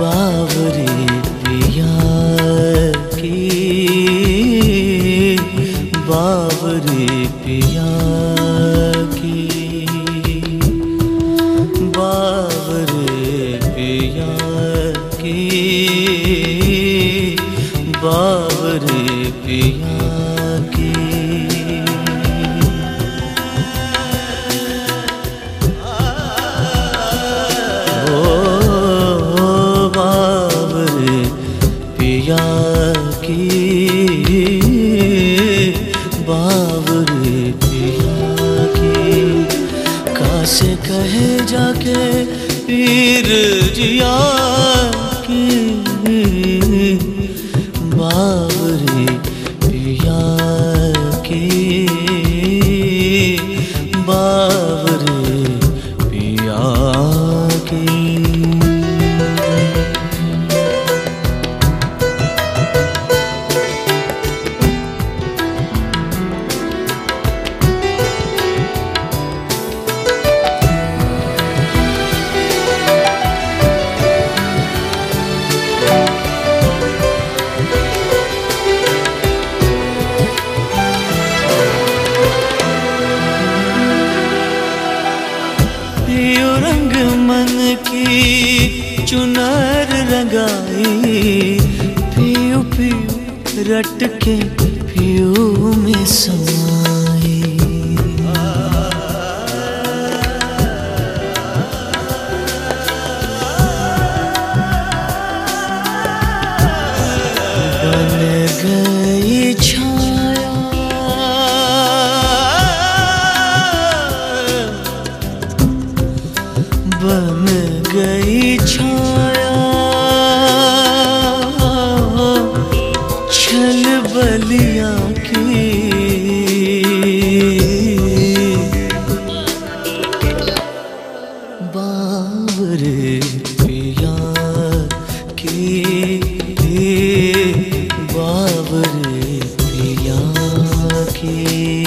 बावरे पिया की बावरे पिया की बावरे पिया की बावरे पिया कासे कहे जाके पीर जिया रंग मन की चुनर रंगाई पियो पियो रट के पियो में समाई बन गई छाया। छल बलिया की। बावरे पिया की बावरे पिया की।